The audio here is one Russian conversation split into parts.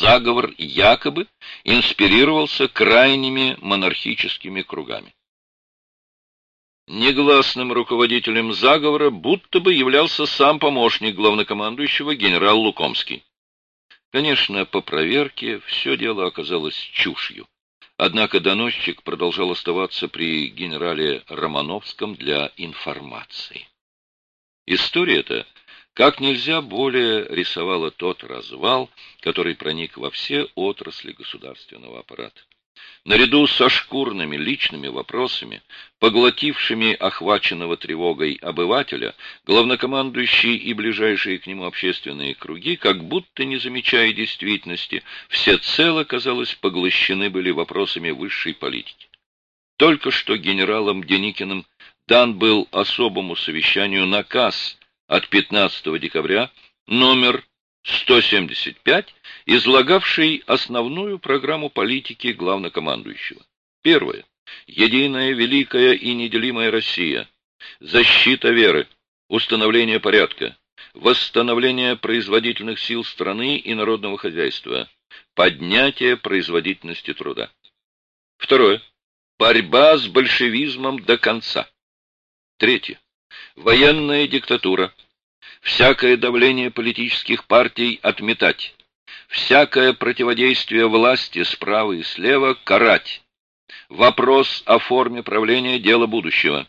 заговор якобы инспирировался крайними монархическими кругами. Негласным руководителем заговора будто бы являлся сам помощник главнокомандующего генерал Лукомский. Конечно, по проверке все дело оказалось чушью. Однако доносчик продолжал оставаться при генерале Романовском для информации. История эта как нельзя более рисовала тот развал, который проник во все отрасли государственного аппарата. Наряду со шкурными личными вопросами, поглотившими охваченного тревогой обывателя, главнокомандующий и ближайшие к нему общественные круги, как будто не замечая действительности, всецело, казалось, поглощены были вопросами высшей политики. Только что генералом Деникиным дан был особому совещанию наказ от 15 декабря номер 175, излагавший основную программу политики главнокомандующего. Первое. Единая, великая и неделимая Россия. Защита веры. Установление порядка. Восстановление производительных сил страны и народного хозяйства. Поднятие производительности труда. Второе. Борьба с большевизмом до конца. Третье. Военная диктатура всякое давление политических партий отметать, всякое противодействие власти справа и слева карать. Вопрос о форме правления – дело будущего.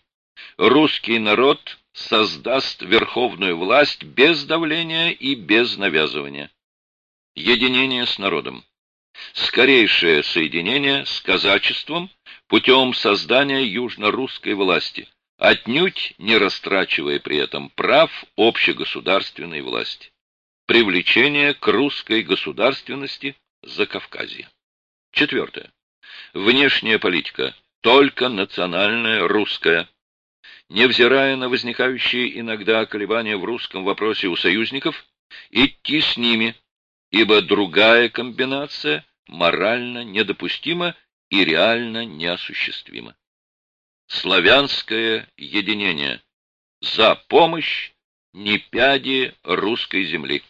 Русский народ создаст верховную власть без давления и без навязывания. Единение с народом. Скорейшее соединение с казачеством путем создания южно-русской власти – отнюдь не растрачивая при этом прав общегосударственной власти. Привлечение к русской государственности за Кавказье. Четвертое. Внешняя политика только национальная русская. Невзирая на возникающие иногда колебания в русском вопросе у союзников, идти с ними, ибо другая комбинация морально недопустима и реально неосуществима славянское единение. За помощь ни пяди русской земли.